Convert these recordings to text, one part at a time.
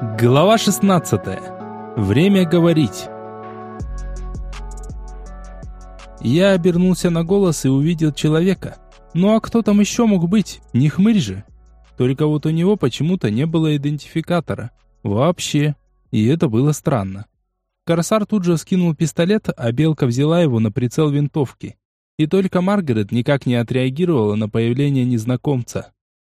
Глава 16. Время говорить. Я обернулся на голос и увидел человека. Ну а кто там еще мог быть? Не хмырь же. Только вот у него почему-то не было идентификатора. Вообще. И это было странно. Корсар тут же скинул пистолет, а Белка взяла его на прицел винтовки. И только Маргарет никак не отреагировала на появление незнакомца.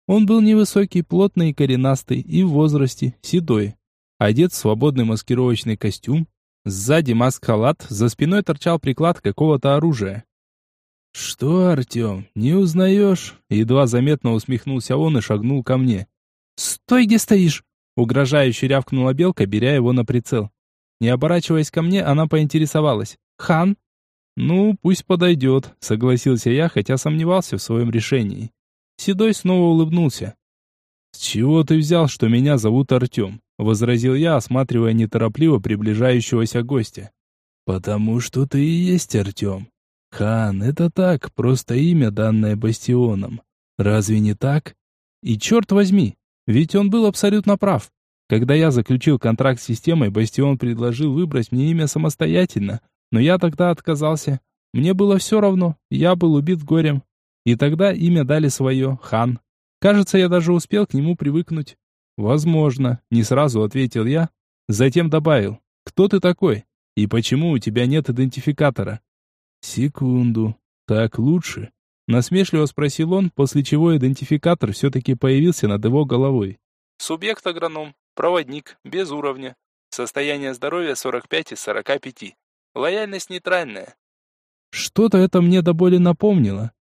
Он был невысокий, плотный и коренастый, и в возрасте, седой. Одет в свободный маскировочный костюм. Сзади маск-халат, за спиной торчал приклад какого-то оружия. «Что, Артем, не узнаешь?» Едва заметно усмехнулся он и шагнул ко мне. «Стой, где стоишь!» Угрожающе рявкнула белка, беря его на прицел. Не оборачиваясь ко мне, она поинтересовалась. «Хан?» «Ну, пусть подойдет», — согласился я, хотя сомневался в своем решении. Седой снова улыбнулся. «С чего ты взял, что меня зовут Артем?» — возразил я, осматривая неторопливо приближающегося гостя. «Потому что ты и есть Артем. Хан, это так, просто имя, данное Бастионом. Разве не так? И черт возьми, ведь он был абсолютно прав. Когда я заключил контракт с системой, Бастион предложил выбрать мне имя самостоятельно, но я тогда отказался. Мне было все равно, я был убит горем. И тогда имя дали свое, Хан. Кажется, я даже успел к нему привыкнуть. Возможно, не сразу ответил я, затем добавил: "Кто ты такой? И почему у тебя нет идентификатора?" Секунду. Так лучше? насмешливо спросил он, после чего идентификатор все таки появился над его головой. Субъект агроном, проводник, без уровня. Состояние здоровья 45 из 45. Лояльность нейтральная. Что-то это мне до боли напомнило.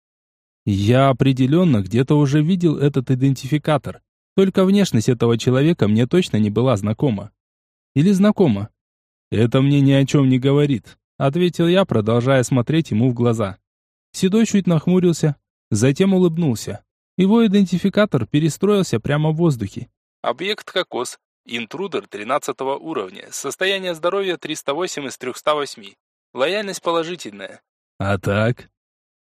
Я определенно где-то уже видел этот идентификатор. Только внешность этого человека мне точно не была знакома. Или знакома? Это мне ни о чем не говорит, ответил я, продолжая смотреть ему в глаза. Седой чуть нахмурился, затем улыбнулся. Его идентификатор перестроился прямо в воздухе. Объект кокос. Интрудер 13 уровня. Состояние здоровья 308 из 308. Лояльность положительная. А так?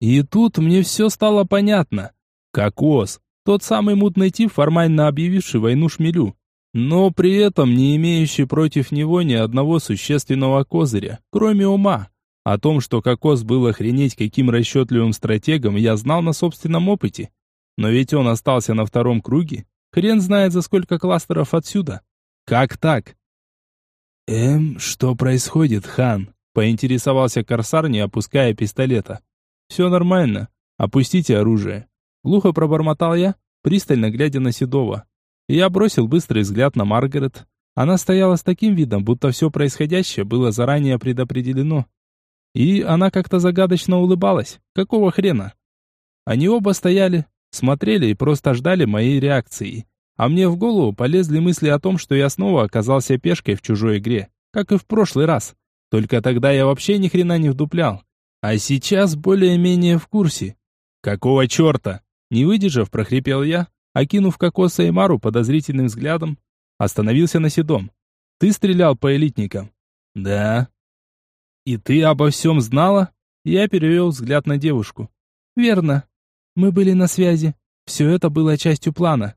И тут мне все стало понятно. Кокос, тот самый мутный тип, формально объявивший войну шмелю, но при этом не имеющий против него ни одного существенного козыря, кроме ума. О том, что Кокос был охренеть каким расчетливым стратегом, я знал на собственном опыте. Но ведь он остался на втором круге. Хрен знает за сколько кластеров отсюда. Как так? «Эм, что происходит, хан?» — поинтересовался Корсар, не опуская пистолета. «Все нормально. Опустите оружие». Глухо пробормотал я, пристально глядя на Седова. Я бросил быстрый взгляд на Маргарет. Она стояла с таким видом, будто все происходящее было заранее предопределено. И она как-то загадочно улыбалась. Какого хрена? Они оба стояли, смотрели и просто ждали моей реакции. А мне в голову полезли мысли о том, что я снова оказался пешкой в чужой игре, как и в прошлый раз. Только тогда я вообще ни хрена не вдуплял. А сейчас более-менее в курсе. Какого черта? Не выдержав, прохрипел я, окинув Кокоса и Мару подозрительным взглядом, остановился на седом. Ты стрелял по элитникам? Да. И ты обо всем знала? Я перевел взгляд на девушку. Верно. Мы были на связи. Все это было частью плана.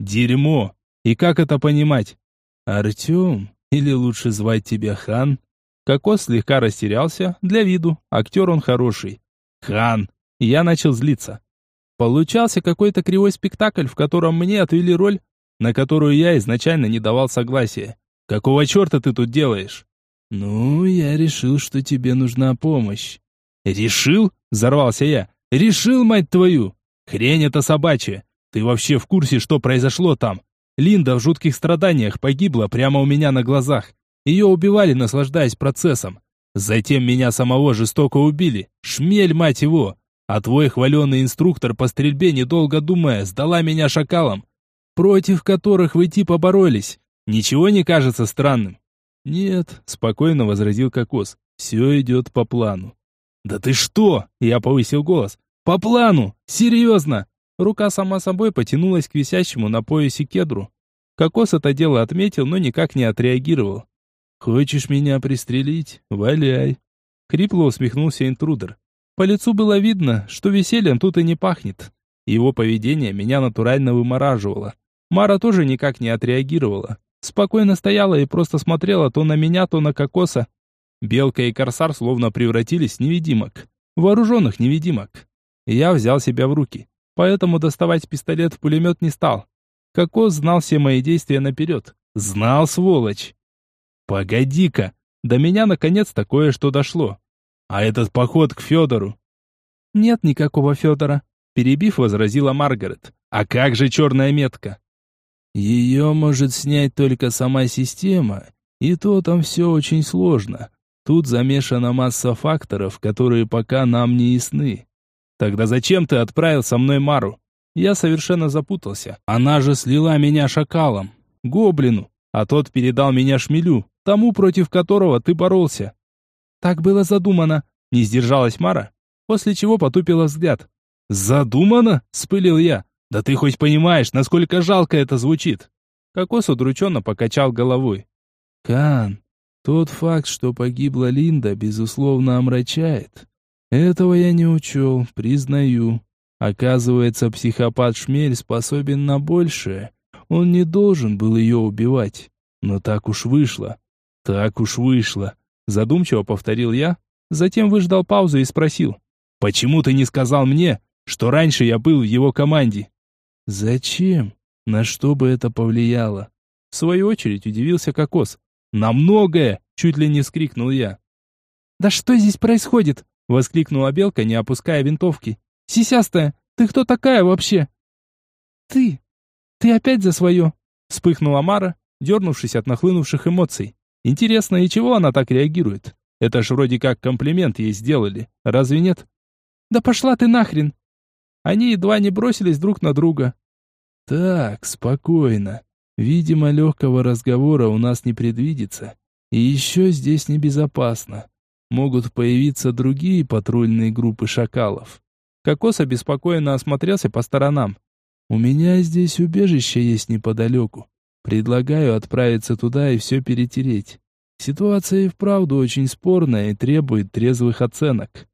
Дерьмо. И как это понимать? Артем, или лучше звать тебя Хан? Кокос слегка растерялся, для виду, актер он хороший. Хан! Я начал злиться. Получался какой-то кривой спектакль, в котором мне отвели роль, на которую я изначально не давал согласия. Какого черта ты тут делаешь? Ну, я решил, что тебе нужна помощь. Решил? Взорвался я. Решил, мать твою! Хрень это собачья. Ты вообще в курсе, что произошло там? Линда в жутких страданиях погибла прямо у меня на глазах. Ее убивали, наслаждаясь процессом. Затем меня самого жестоко убили. Шмель, мать его! А твой хваленый инструктор по стрельбе, недолго думая, сдала меня шакалам, против которых вы типа боролись. Ничего не кажется странным? Нет, спокойно возразил Кокос. Все идет по плану. Да ты что? Я повысил голос. По плану! Серьезно! Рука сама собой потянулась к висящему на поясе кедру. Кокос это дело отметил, но никак не отреагировал. «Хочешь меня пристрелить? Валяй!» Хрипло усмехнулся интрудер. По лицу было видно, что весельем тут и не пахнет. Его поведение меня натурально вымораживало. Мара тоже никак не отреагировала. Спокойно стояла и просто смотрела то на меня, то на кокоса. Белка и корсар словно превратились в невидимок. Вооруженных невидимок. Я взял себя в руки, поэтому доставать пистолет-пулемет не стал. Кокос знал все мои действия наперед. Знал, сволочь. Погоди-ка, до меня наконец такое что дошло. А этот поход к Федору? Нет никакого Федора, перебив, возразила Маргарет. А как же черная метка? Ее может снять только сама система, и то там все очень сложно. Тут замешана масса факторов, которые пока нам не ясны. Тогда зачем ты отправил со мной Мару? Я совершенно запутался. Она же слила меня шакалом, гоблину, а тот передал меня шмелю, тому, против которого ты боролся. Так было задумано, не сдержалась Мара, после чего потупила взгляд. Задумано? спылил я. Да ты хоть понимаешь, насколько жалко это звучит? Кокос удрученно покачал головой. Кан, тот факт, что погибла Линда, безусловно омрачает. Этого я не учел, признаю. Оказывается, психопат Шмель способен на большее. Он не должен был ее убивать. Но так уж вышло. Так уж вышло. Задумчиво повторил я, затем выждал паузу и спросил. «Почему ты не сказал мне, что раньше я был в его команде?» Зачем? На что бы это повлияло? В свою очередь удивился Кокос. На многое! Чуть ли не скрикнул я. Да что здесь происходит? Воскликнула Белка, не опуская винтовки. Сисястая, ты кто такая вообще? Ты! Ты опять за свое! Вспыхнула Мара, дернувшись от нахлынувших эмоций. Интересно, и чего она так реагирует? Это ж вроде как комплимент ей сделали, разве нет? Да пошла ты нахрен! Они едва не бросились друг на друга. Так, спокойно. Видимо, легкого разговора у нас не предвидится. И еще здесь небезопасно. Могут появиться другие патрульные группы шакалов. Кокос обеспокоенно осмотрелся по сторонам. У меня здесь убежище есть неподалеку. Предлагаю отправиться туда и все перетереть. Ситуация и вправду очень спорная и требует трезвых оценок.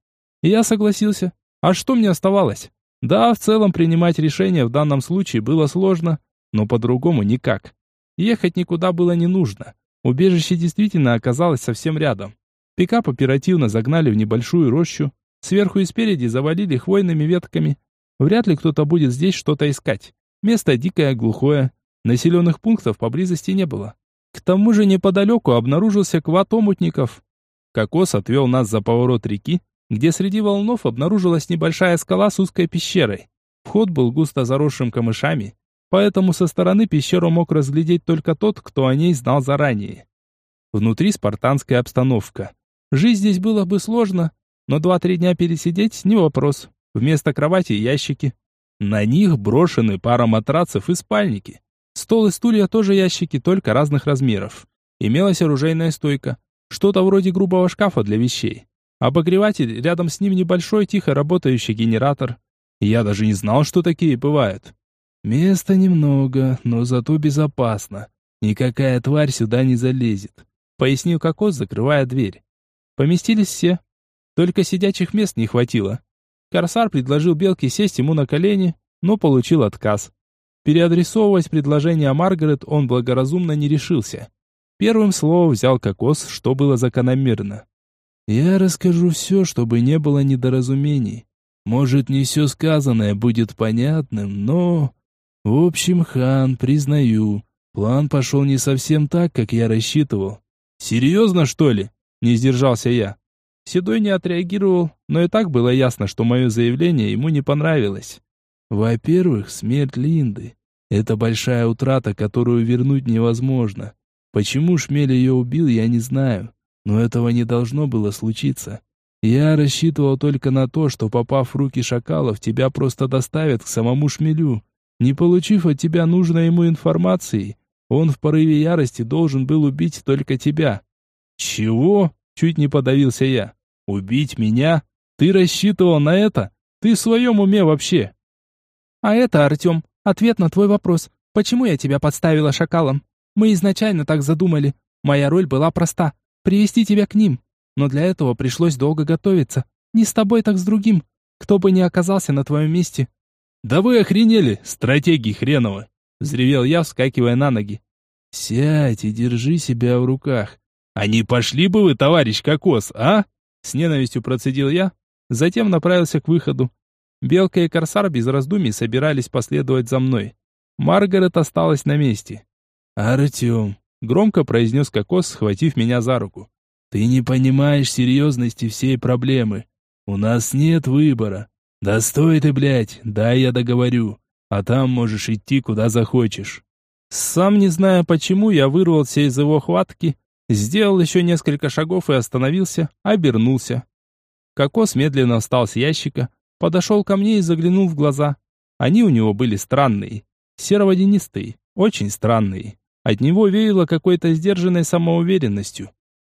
я согласился. А что мне оставалось? Да, в целом принимать решение в данном случае было сложно, но по-другому никак. Ехать никуда было не нужно. Убежище действительно оказалось совсем рядом. Пикап оперативно загнали в небольшую рощу, сверху и спереди завалили хвойными ветками. Вряд ли кто-то будет здесь что-то искать. Место дикое, глухое. Населенных пунктов поблизости не было. К тому же неподалеку обнаружился квад омутников. Кокос отвел нас за поворот реки, где среди волнов обнаружилась небольшая скала с узкой пещерой. Вход был густо заросшим камышами, поэтому со стороны пещеру мог разглядеть только тот, кто о ней знал заранее. Внутри спартанская обстановка. Жить здесь было бы сложно, но два-три дня пересидеть не вопрос. Вместо кровати ящики. На них брошены пара матрацев и спальники. Стол и стулья тоже ящики, только разных размеров. Имелась оружейная стойка. Что-то вроде грубого шкафа для вещей. Обогреватель, рядом с ним небольшой тихо работающий генератор. Я даже не знал, что такие бывают. Места немного, но зато безопасно. Никакая тварь сюда не залезет, пояснил Кокос, закрывая дверь. Поместились все. Только сидячих мест не хватило. Корсар предложил Белке сесть ему на колени, но получил отказ. Переадресовывать предложение Маргарет он благоразумно не решился. Первым словом взял Кокос, что было закономерно. Я расскажу все, чтобы не было недоразумений. Может, не все сказанное будет понятным, но... В общем, хан, признаю, план пошел не совсем так, как я рассчитывал. Серьезно, что ли? Не сдержался я. Седой не отреагировал, но и так было ясно, что мое заявление ему не понравилось. Во-первых, смерть Линды. Это большая утрата, которую вернуть невозможно. Почему Шмель ее убил, я не знаю. Но этого не должно было случиться. Я рассчитывал только на то, что, попав в руки шакалов, тебя просто доставят к самому шмелю. Не получив от тебя нужной ему информации, он в порыве ярости должен был убить только тебя. Чего? Чуть не подавился я. Убить меня? Ты рассчитывал на это? Ты в своем уме вообще? А это, Артем, ответ на твой вопрос. Почему я тебя подставила шакалом? Мы изначально так задумали. Моя роль была проста привести тебя к ним. Но для этого пришлось долго готовиться. Не с тобой, так с другим. Кто бы ни оказался на твоем месте. Да вы охренели, стратегии хреновы. Взревел я, вскакивая на ноги. Сядь и держи себя в руках. А не пошли бы вы, товарищ Кокос, а? С ненавистью процедил я, затем направился к выходу. Белка и Корсар без раздумий собирались последовать за мной. Маргарет осталась на месте. «Артем», — громко произнес Кокос, схватив меня за руку. «Ты не понимаешь серьезности всей проблемы. У нас нет выбора. Да стой ты, блядь, дай я договорю, а там можешь идти куда захочешь». Сам не зная почему, я вырвался из его хватки, сделал еще несколько шагов и остановился, обернулся. Кокос медленно встал с ящика, подошел ко мне и заглянул в глаза. Они у него были странные, серо-водянистые, очень странные. От него веяло какой-то сдержанной самоуверенностью.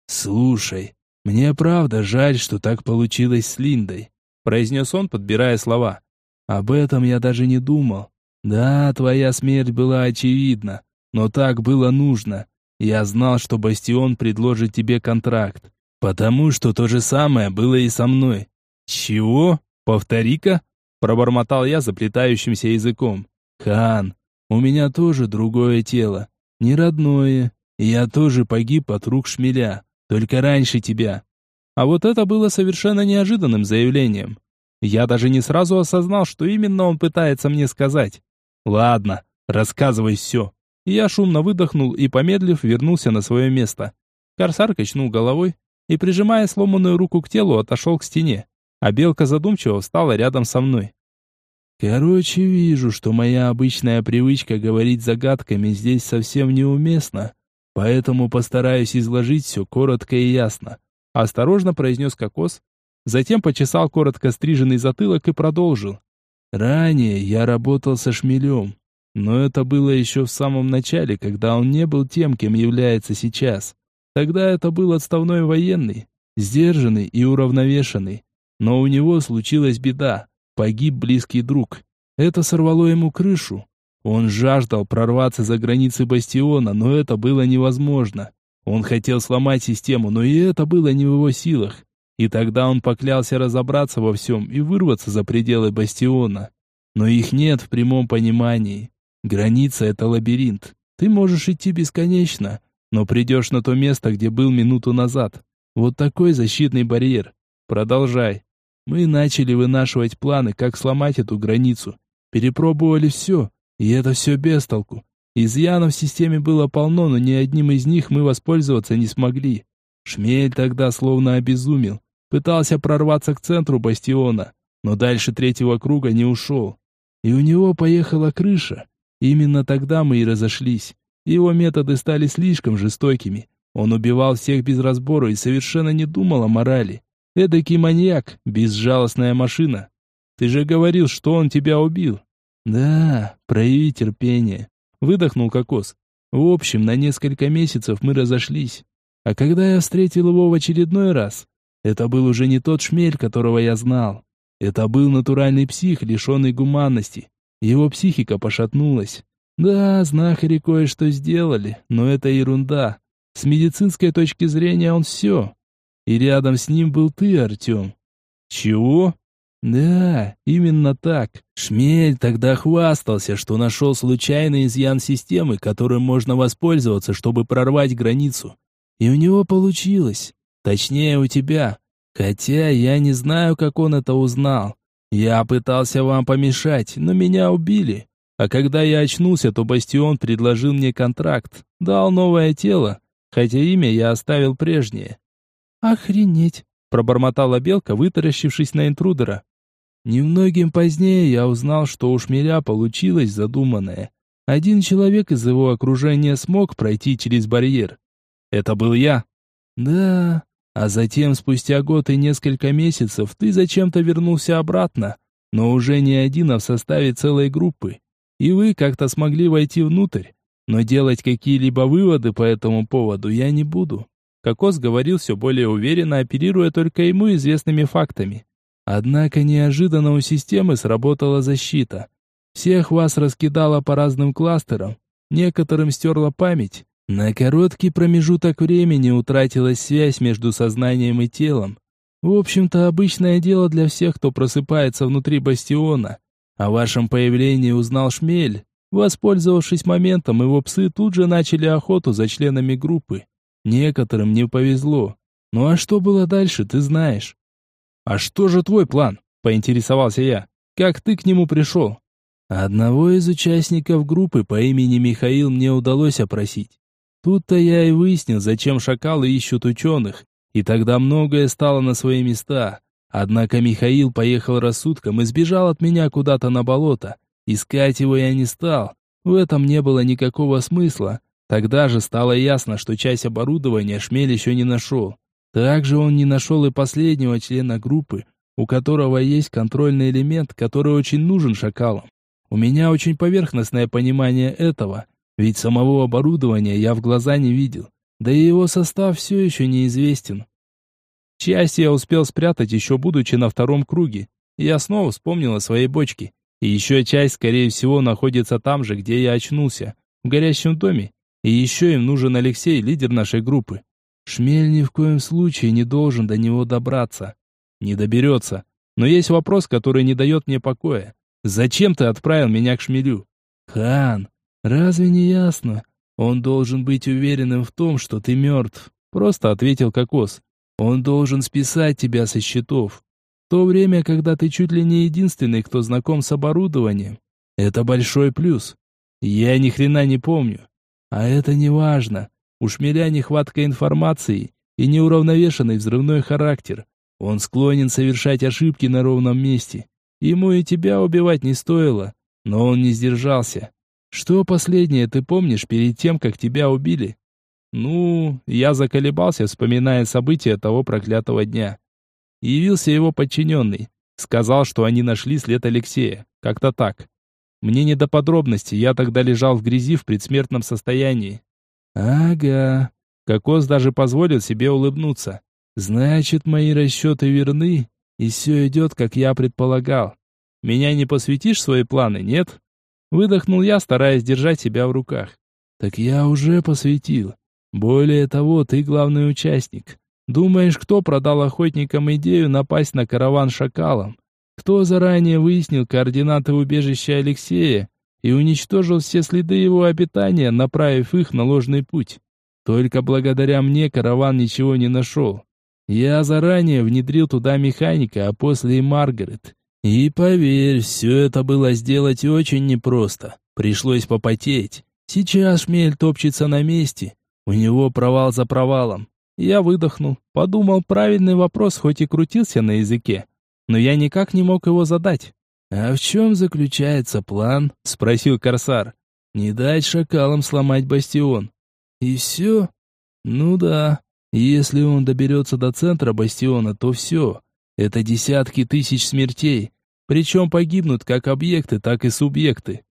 «Слушай, мне правда жаль, что так получилось с Линдой», произнес он, подбирая слова. «Об этом я даже не думал. Да, твоя смерть была очевидна, но так было нужно. Я знал, что Бастион предложит тебе контракт, потому что то же самое было и со мной. Чего? Повтори-ка, пробормотал я заплетающимся языком. Хан, у меня тоже другое тело, не родное. Я тоже погиб от рук шмеля, только раньше тебя. А вот это было совершенно неожиданным заявлением. Я даже не сразу осознал, что именно он пытается мне сказать. Ладно, рассказывай все. Я шумно выдохнул и, помедлив, вернулся на свое место. Корсар качнул головой и, прижимая сломанную руку к телу, отошел к стене, а белка задумчиво встала рядом со мной. Короче, вижу, что моя обычная привычка говорить загадками здесь совсем неуместна, поэтому постараюсь изложить все коротко и ясно. Осторожно произнес Кокос, затем почесал коротко стриженный затылок и продолжил. Ранее я работал со шмелем, но это было еще в самом начале, когда он не был тем, кем является сейчас. Тогда это был отставной военный, сдержанный и уравновешенный. Но у него случилась беда, погиб близкий друг. Это сорвало ему крышу. Он жаждал прорваться за границы бастиона, но это было невозможно. Он хотел сломать систему, но и это было не в его силах. И тогда он поклялся разобраться во всем и вырваться за пределы бастиона. Но их нет в прямом понимании. Граница — это лабиринт. Ты можешь идти бесконечно, но придешь на то место, где был минуту назад. Вот такой защитный барьер. Продолжай. Мы начали вынашивать планы, как сломать эту границу. Перепробовали все, и это все без толку. Изъянов в системе было полно, но ни одним из них мы воспользоваться не смогли. Шмель тогда словно обезумел. Пытался прорваться к центру бастиона, но дальше третьего круга не ушел. И у него поехала крыша. Именно тогда мы и разошлись. Его методы стали слишком жестокими. Он убивал всех без разбору и совершенно не думал о морали. Эдакий маньяк, безжалостная машина. Ты же говорил, что он тебя убил. Да, прояви терпение. Выдохнул кокос. В общем, на несколько месяцев мы разошлись. А когда я встретил его в очередной раз, это был уже не тот шмель, которого я знал. Это был натуральный псих, лишенный гуманности. Его психика пошатнулась. Да, знахари кое-что сделали, но это ерунда. С медицинской точки зрения он все. И рядом с ним был ты, Артем. Чего? Да, именно так. Шмель тогда хвастался, что нашел случайный изъян системы, которым можно воспользоваться, чтобы прорвать границу. И у него получилось. Точнее, у тебя. Хотя я не знаю, как он это узнал. Я пытался вам помешать, но меня убили. А когда я очнулся, то Бастион предложил мне контракт, дал новое тело, хотя имя я оставил прежнее. «Охренеть!» — пробормотала Белка, вытаращившись на интрудера. Немногим позднее я узнал, что у Шмеля получилось задуманное. Один человек из его окружения смог пройти через барьер. Это был я. Да, а затем, спустя год и несколько месяцев, ты зачем-то вернулся обратно, но уже не один, а в составе целой группы. И вы как-то смогли войти внутрь. Но делать какие-либо выводы по этому поводу я не буду. Кокос говорил все более уверенно, оперируя только ему известными фактами. Однако неожиданно у системы сработала защита. Всех вас раскидало по разным кластерам, некоторым стерла память, на короткий промежуток времени утратилась связь между сознанием и телом. В общем-то, обычное дело для всех, кто просыпается внутри бастиона. О вашем появлении узнал Шмель, Воспользовавшись моментом, его псы тут же начали охоту за членами группы. Некоторым не повезло. Ну а что было дальше, ты знаешь. «А что же твой план?» – поинтересовался я. «Как ты к нему пришел?» Одного из участников группы по имени Михаил мне удалось опросить. Тут-то я и выяснил, зачем шакалы ищут ученых, и тогда многое стало на свои места. Однако Михаил поехал рассудком и сбежал от меня куда-то на болото. Искать его я не стал. В этом не было никакого смысла. Тогда же стало ясно, что часть оборудования Шмель еще не нашел. Также он не нашел и последнего члена группы, у которого есть контрольный элемент, который очень нужен шакалам. У меня очень поверхностное понимание этого, ведь самого оборудования я в глаза не видел, да и его состав все еще неизвестен. Часть я успел спрятать еще будучи на втором круге. Я снова вспомнил о своей бочке. И еще часть, скорее всего, находится там же, где я очнулся, в горящем доме. И еще им нужен Алексей, лидер нашей группы. Шмель ни в коем случае не должен до него добраться. Не доберется. Но есть вопрос, который не дает мне покоя. Зачем ты отправил меня к шмелю? Хан, разве не ясно? Он должен быть уверенным в том, что ты мертв. Просто ответил Кокос. Он должен списать тебя со счетов. В то время, когда ты чуть ли не единственный, кто знаком с оборудованием. Это большой плюс. Я ни хрена не помню. А это не важно. У шмеля нехватка информации и неуравновешенный взрывной характер. Он склонен совершать ошибки на ровном месте. Ему и тебя убивать не стоило, но он не сдержался. Что последнее ты помнишь перед тем, как тебя убили? Ну, я заколебался, вспоминая события того проклятого дня. Явился его подчиненный. Сказал, что они нашли след Алексея. Как-то так. Мне не до подробностей, я тогда лежал в грязи в предсмертном состоянии. Ага. Кокос даже позволил себе улыбнуться. Значит, мои расчеты верны, и все идет, как я предполагал. Меня не посвятишь свои планы, нет? Выдохнул я, стараясь держать себя в руках. Так я уже посвятил. Более того, ты главный участник. Думаешь, кто продал охотникам идею напасть на караван шакалом? Кто заранее выяснил координаты убежища Алексея и уничтожил все следы его обитания, направив их на ложный путь? Только благодаря мне караван ничего не нашел. Я заранее внедрил туда механика, а после и Маргарет. И поверь, все это было сделать очень непросто. Пришлось попотеть. Сейчас шмель топчется на месте. У него провал за провалом. Я выдохнул, подумал, правильный вопрос хоть и крутился на языке, но я никак не мог его задать. «А в чем заключается план?» — спросил Корсар. «Не дать шакалам сломать бастион». «И все?» «Ну да, если он доберется до центра бастиона, то все. Это десятки тысяч смертей. Причем погибнут как объекты, так и субъекты.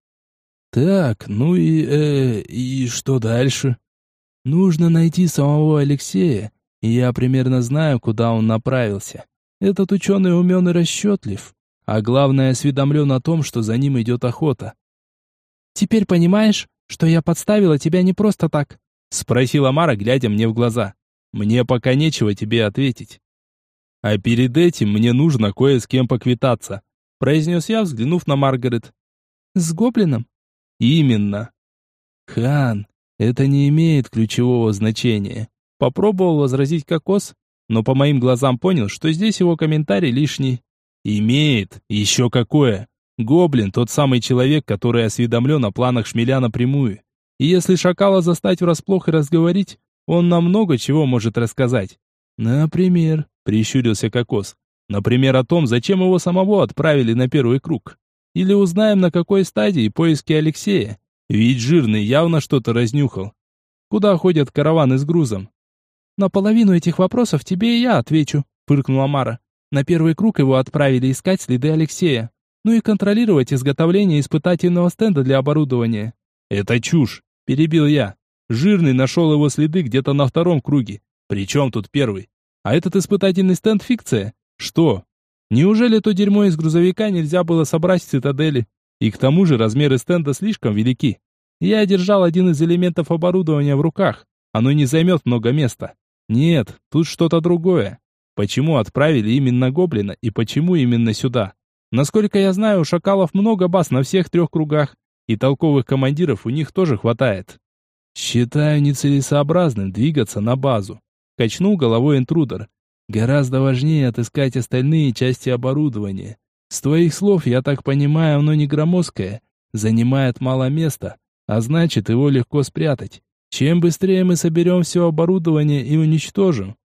Так, ну и... Э, и что дальше? Нужно найти самого Алексея, и я примерно знаю, куда он направился. Этот ученый умен и расчетлив, а главное осведомлен о том, что за ним идет охота. «Теперь понимаешь, что я подставила тебя не просто так?» — спросила Мара, глядя мне в глаза. Мне пока нечего тебе ответить. А перед этим мне нужно кое с кем поквитаться, произнес я, взглянув на Маргарет. С гоблином? Именно. Хан, это не имеет ключевого значения. Попробовал возразить Кокос, но по моим глазам понял, что здесь его комментарий лишний. Имеет, еще какое. Гоблин тот самый человек, который осведомлен о планах шмеля напрямую. И если шакала застать врасплох и разговорить, он нам много чего может рассказать. Например, прищурился Кокос. Например, о том, зачем его самого отправили на первый круг. Или узнаем, на какой стадии поиски Алексея. Ведь жирный явно что-то разнюхал. Куда ходят караваны с грузом? На половину этих вопросов тебе и я отвечу, фыркнула Мара. На первый круг его отправили искать следы Алексея. Ну и контролировать изготовление испытательного стенда для оборудования. Это чушь, перебил я. Жирный нашел его следы где-то на втором круге. Причем тут первый? А этот испытательный стенд фикция? Что? Неужели то дерьмо из грузовика нельзя было собрать в цитадели? И к тому же размеры стенда слишком велики. Я держал один из элементов оборудования в руках. Оно не займет много места. Нет, тут что-то другое. Почему отправили именно Гоблина и почему именно сюда? Насколько я знаю, у шакалов много баз на всех трех кругах. и толковых командиров у них тоже хватает. Считаю нецелесообразным двигаться на базу. Качнул головой интрудер. Гораздо важнее отыскать остальные части оборудования. С твоих слов, я так понимаю, оно не громоздкое, занимает мало места, а значит, его легко спрятать. Чем быстрее мы соберем все оборудование и уничтожим.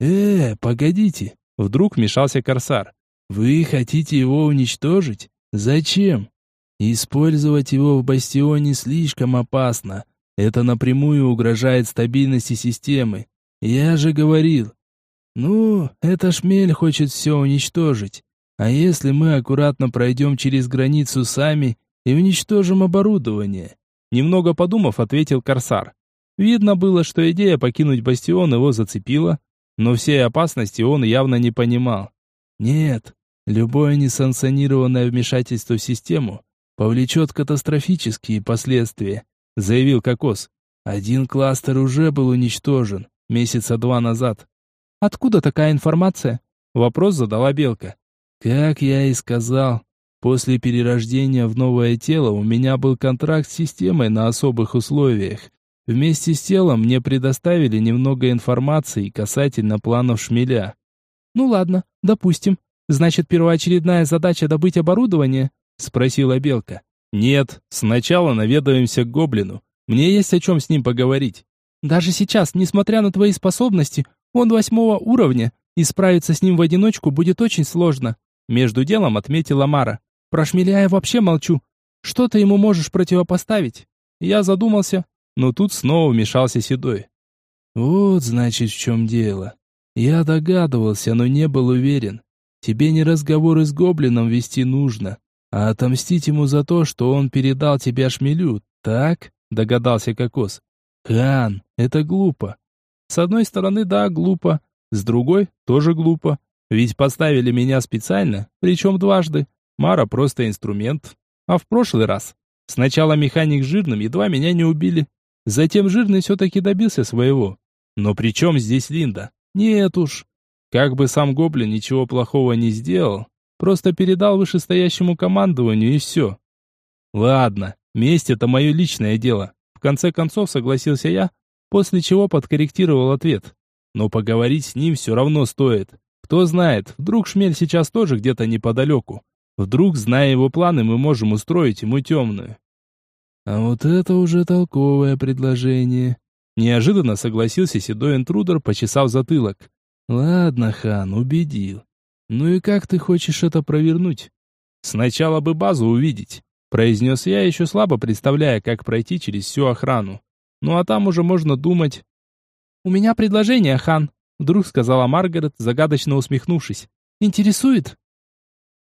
Э, погодите, вдруг вмешался Корсар. Вы хотите его уничтожить? Зачем? Использовать его в бастионе слишком опасно. Это напрямую угрожает стабильности системы. Я же говорил. Ну, это шмель хочет все уничтожить. А если мы аккуратно пройдем через границу сами и уничтожим оборудование? Немного подумав, ответил Корсар. Видно было, что идея покинуть бастион его зацепила, но всей опасности он явно не понимал. Нет, любое несанкционированное вмешательство в систему повлечет катастрофические последствия, заявил Кокос. Один кластер уже был уничтожен месяца два назад. Откуда такая информация? Вопрос задала Белка. Как я и сказал, после перерождения в новое тело у меня был контракт с системой на особых условиях. Вместе с телом мне предоставили немного информации касательно планов шмеля. Ну ладно, допустим. Значит, первоочередная задача добыть оборудование? спросила Белка. Нет, сначала наведаемся к гоблину. Мне есть о чем с ним поговорить. Даже сейчас, несмотря на твои способности, он восьмого уровня, и справиться с ним в одиночку будет очень сложно. Между делом отметила Мара. Про шмеля я вообще молчу. Что ты ему можешь противопоставить? Я задумался, но тут снова вмешался Седой. Вот, значит, в чем дело. Я догадывался, но не был уверен. Тебе не разговоры с гоблином вести нужно, а отомстить ему за то, что он передал тебя шмелю, так? Догадался Кокос. Хан, это глупо. С одной стороны, да, глупо. С другой, тоже глупо. Ведь поставили меня специально, причем дважды. Мара просто инструмент. А в прошлый раз сначала механик жирным едва меня не убили. Затем жирный все-таки добился своего. Но при чем здесь Линда? Нет уж. Как бы сам Гоблин ничего плохого не сделал, просто передал вышестоящему командованию и все. Ладно, месть это мое личное дело. В конце концов согласился я, после чего подкорректировал ответ. Но поговорить с ним все равно стоит. Кто знает, вдруг Шмель сейчас тоже где-то неподалеку. Вдруг, зная его планы, мы можем устроить ему темную. А вот это уже толковое предложение. Неожиданно согласился седой интрудер, почесав затылок. Ладно, хан, убедил. Ну и как ты хочешь это провернуть? Сначала бы базу увидеть, произнес я, еще слабо представляя, как пройти через всю охрану. Ну а там уже можно думать. У меня предложение, хан, Вдруг сказала Маргарет, загадочно усмехнувшись. «Интересует?»